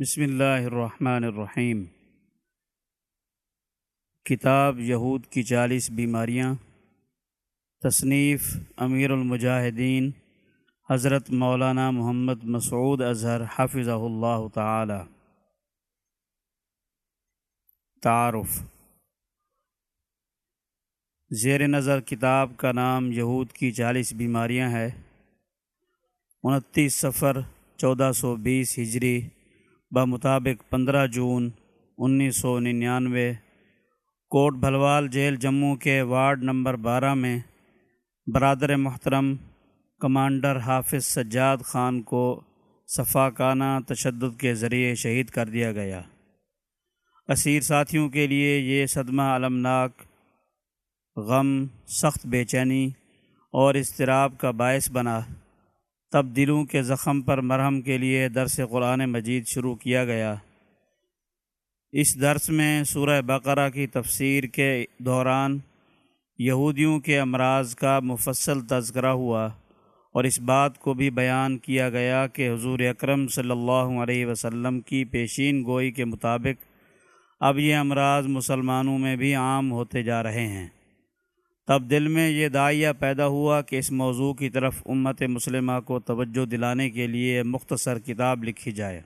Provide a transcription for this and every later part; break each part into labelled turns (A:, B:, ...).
A: بسم اللہ الرحمن الرحیم۔ کتاب یہود کی چالیس بیماریاں۔ تصنیف امیر المجاہدین حضرت مولانا محمد مسعود اظہر حافظ اللہ تعالی۔ تعارف۔ زیر نظر کتاب کا نام یہود کی چالیس بیماریاں ہے۔ انتیس سفر چودہ سو بیس ہجری بمطابق پندرہ جون انیس سو ننانوے کوٹ بھلوال جیل جموں کے وارڈ نمبر بارہ میں برادر محترم کمانڈر حافظ سجاد خان کو صفاقانہ تشدد کے ذریعے شہید کر دیا گیا۔ اسیر ساتھیوں کے لیے یہ صدمہ المناک غم، سخت بے چینی اور اضطراب کا باعث بنا۔ تب دلوں کے زخم پر مرہم کے لیے درس قرآن مجید شروع کیا گیا۔ اس درس میں سورہ بقرہ کی تفسیر کے دوران یہودیوں کے امراض کا مفصل تذکرہ ہوا اور اس بات کو بھی بیان کیا گیا کہ حضور اکرم صلی اللہ علیہ وسلم کی پیشین گوئی کے مطابق اب یہ امراض مسلمانوں میں بھی عام ہوتے جا رہے ہیں۔ تب دل میں یہ دائیہ پیدا ہوا کہ اس موضوع کی طرف امت مسلمہ کو توجہ دلانے کے لیے مختصر کتاب لکھی جائے۔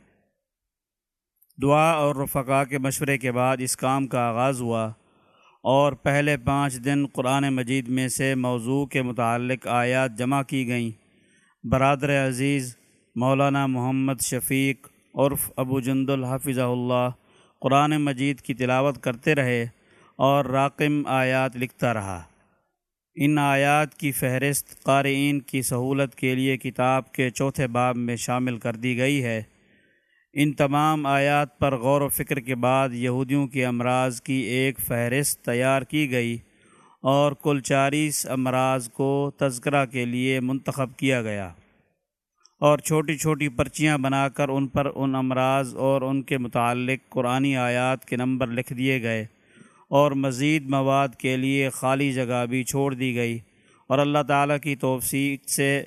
A: دعا اور رفقا کے مشورے کے بعد اس کام کا آغاز ہوا اور پہلے پانچ دن قرآن مجید میں سے موضوع کے متعلق آیات جمع کی گئیں۔ برادر عزیز مولانا محمد شفیق عرف ابو جند الحفظ اللہ قرآن مجید کی تلاوت کرتے رہے اور راقم آیات لکھتا رہا۔ ان آیات کی فہرست قارئین کی سہولت کے لیے کتاب کے چوتھے باب میں شامل کر دی گئی ہے۔ ان تمام آیات پر غور و فکر کے بعد یہودیوں کے امراض کی ایک فہرست تیار کی گئی اور کل چالیس امراض کو تذکرہ کے لیے منتخب کیا گیا۔ اور چھوٹی چھوٹی پرچیاں بنا کر ان پر ان امراض اور ان کے متعلق قرآنی آیات کے نمبر لکھ دیے گئے۔ اور مزید مواد کے لیے خالی جگہ بھی چھوڑ دی گئی اور اللہ تعالیٰ کی توفیق سے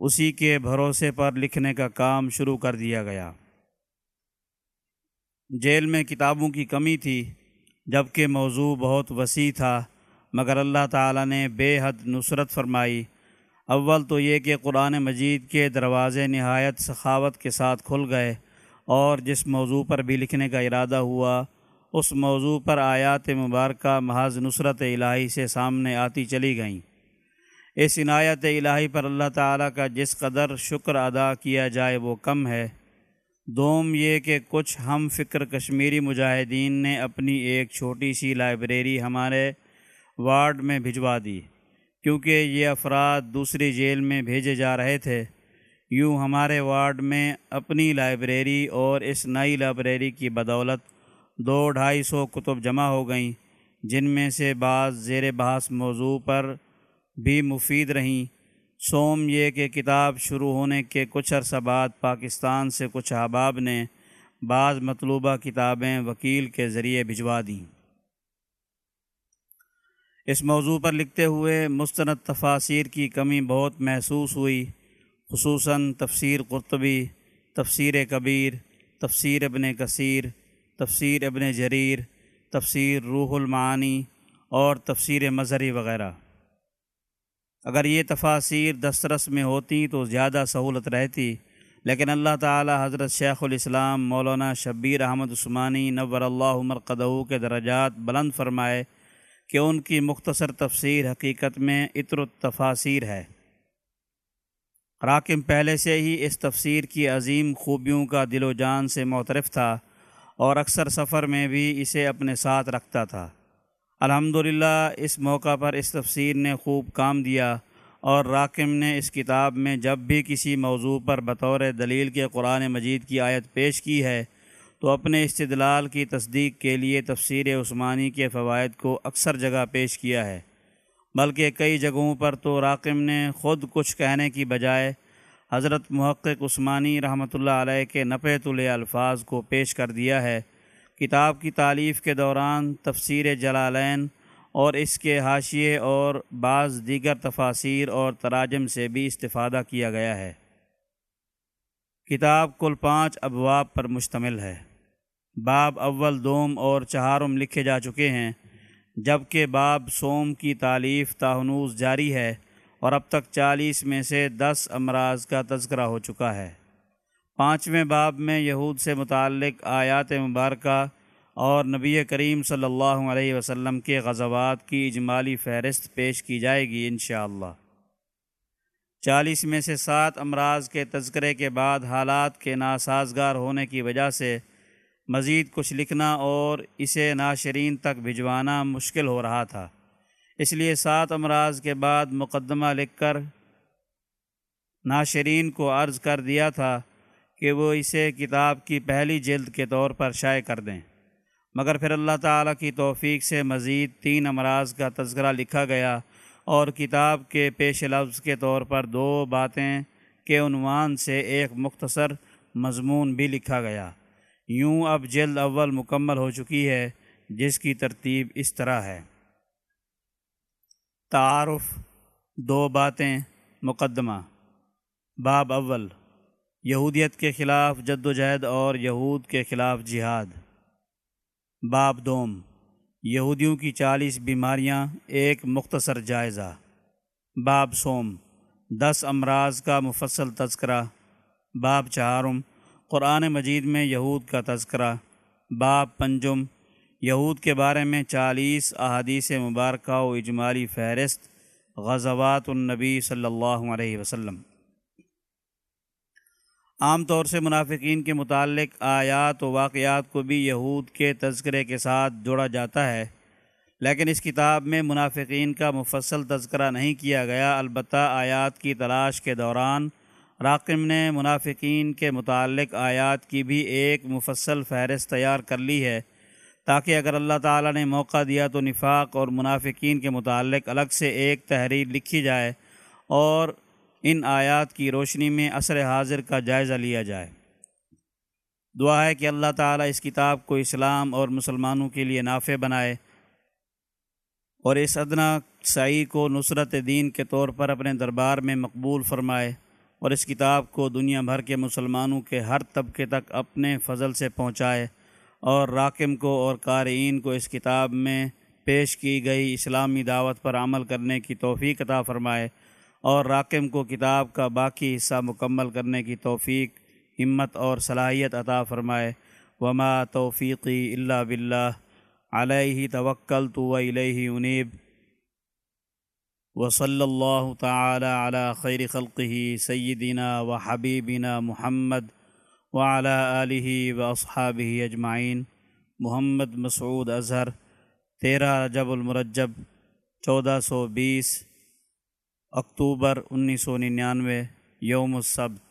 A: اسی کے بھروسے پر لکھنے کا کام شروع کر دیا گیا۔ جیل میں کتابوں کی کمی تھی جبکہ موضوع بہت وسیع تھا، مگر اللہ تعالیٰ نے بے حد نصرت فرمائی۔ اول تو یہ کہ قرآن مجید کے دروازے نہایت سخاوت کے ساتھ کھل گئے اور جس موضوع پر بھی لکھنے کا ارادہ ہوا اس موضوع پر آیات مبارکہ محض نصرت الہی سے سامنے آتی چلی گئیں۔ اس عنایت الہی پر اللہ تعالیٰ کا جس قدر شکر ادا کیا جائے وہ کم ہے۔ دوم یہ کہ کچھ ہم فکر کشمیری مجاہدین نے اپنی ایک چھوٹی سی لائبریری ہمارے وارڈ میں بھجوا دی، کیونکہ یہ افراد دوسری جیل میں بھیجے جا رہے تھے۔ یوں ہمارے وارڈ میں اپنی لائبریری اور اس نئی لائبریری کی بدولت دو ڈھائی سو کتب جمع ہو گئیں، جن میں سے بعض زیر بحث موضوع پر بھی مفید رہیں۔ سوم یہ کہ کتاب شروع ہونے کے کچھ عرصہ بعد پاکستان سے کچھ احباب نے بعض مطلوبہ کتابیں وکیل کے ذریعے بھجوا دیں۔ اس موضوع پر لکھتے ہوئے مستند تفاصیر کی کمی بہت محسوس ہوئی، خصوصاً تفسیر قرطبی، تفسیر کبیر، تفسیر ابن کثیر تفسیر ابن جریر، تفسیر روح المعانی اور تفسیر مظہری وغیرہ۔ اگر یہ تفاصیر دسترس میں ہوتی تو زیادہ سہولت رہتی، لیکن اللہ تعالی حضرت شیخ الاسلام مولانا شبیر احمد عثمانی نور اللہ عمر قدو کے درجات بلند فرمائے کہ ان کی مختصر تفسیر حقیقت میں عطر التفاصیر ہے۔ راکم پہلے سے ہی اس تفسیر کی عظیم خوبیوں کا دل و جان سے معترف تھا۔ اور اکثر سفر میں بھی اسے اپنے ساتھ رکھتا تھا۔ الحمدللہ، اس موقع پر اس تفسیر نے خوب کام دیا اور راکم نے اس کتاب میں جب بھی کسی موضوع پر بطور دلیل کے قرآن مجید کی آیت پیش کی ہے، تو اپنے استدلال کی تصدیق کے لیے تفسیر عثمانی کے فوائد کو اکثر جگہ پیش کیا ہے۔ بلکہ کئی جگہوں پر تو راکم نے خود کچھ کہنے کی بجائے حضرت محقق عثمانی رحمۃ اللہ علیہ کے نپے الفاظ کو پیش کر دیا ہے۔ کتاب کی تعلیف کے دوران تفسیر جلالین اور اس کے حاشیے اور بعض دیگر تفاصیر اور تراجم سے بھی استفادہ کیا گیا ہے۔ کتاب کل پانچ ابواب پر مشتمل ہے۔ باب اول دوم اور چہارم لکھے جا چکے ہیں، جبکہ باب سوم کی تعلیف تاہنوز جاری ہے۔ اور اب تک چالیس میں سے دس امراض کا تذکرہ ہو چکا ہے۔ پانچویں باب میں یہود سے متعلق آیات مبارکہ اور نبی کریم صلی اللہ علیہ وسلم کے غزوات کی اجمالی فہرست پیش کی جائے گی انشاءاللہ۔ چالیس میں سے سات امراض کے تذکرے کے بعد حالات کے ناسازگار ہونے کی وجہ سے مزید کچھ لکھنا اور اسے ناشرین تک بھجوانا مشکل ہو رہا تھا۔ اس لیے سات امراض کے بعد مقدمہ لکھ کر ناشرین کو عرض کر دیا تھا کہ وہ اسے کتاب کی پہلی جلد کے طور پر شائع کر دیں۔ مگر پھر اللہ تعالیٰ کی توفیق سے مزید تین امراض کا تذکرہ لکھا گیا اور کتاب کے پیش لفظ کے طور پر دو باتیں کے عنوان سے ایک مختصر مضمون بھی لکھا گیا۔ یوں اب جلد اول مکمل ہو چکی ہے جس کی ترتیب اس طرح ہے۔ تعارف، دو باتیں، مقدمہ۔ باب اول، یہودیت کے خلاف جد و جہد اور یہود کے خلاف جہاد۔ باب دوم، یہودیوں کی چالیس بیماریاں، ایک مختصر جائزہ۔ باب سوم، دس امراض کا مفصل تذکرہ۔ باب چہارم، قرآن مجید میں یہود کا تذکرہ۔ باب پنجم یہود کے بارے میں چالیس احادیث مبارکہ و اجمالی فہرست غزوات النبی صلی اللہ علیہ وسلم۔ عام طور سے منافقین کے متعلق آیات و واقعات کو بھی یہود کے تذکرے کے ساتھ جوڑا جاتا ہے، لیکن اس کتاب میں منافقین کا مفصل تذکرہ نہیں کیا گیا۔ البتہ آیات کی تلاش کے دوران راقم نے منافقین کے متعلق آیات کی بھی ایک مفصل فہرست تیار کر لی ہے۔ تاکہ اگر اللہ تعالیٰ نے موقع دیا تو نفاق اور منافقین کے متعلق الگ سے ایک تحریر لکھی جائے اور ان آیات کی روشنی میں عصر حاضر کا جائزہ لیا جائے۔ دعا ہے کہ اللہ تعالیٰ اس کتاب کو اسلام اور مسلمانوں کے لیے نافع بنائے اور اس ادنا سعی کو نصرت دین کے طور پر اپنے دربار میں مقبول فرمائے اور اس کتاب کو دنیا بھر کے مسلمانوں کے ہر طبقے تک اپنے فضل سے پہنچائے۔ اور راکم کو اور قارئین کو اس کتاب میں پیش کی گئی اسلامی دعوت پر عمل کرنے کی توفیق عطا فرمائے اور راکم کو کتاب کا باقی حصہ مکمل کرنے کی توفیق، ہمت اور صلاحیت عطا فرمائے۔ وما توفیقی اللہ باللہ علیہ توکل تو علیہ انیب و صلی اللہ تعالی علی خیر خلقہ سیدنا و حبیبنا محمد وعلى آلہ و اصحابہ اجمعین۔ محمد مسعود اظہر، تیرہ رجب المرجب، چودہ سو بیس۔ اکتوبر انیس سو ننانوے، یوم السبت۔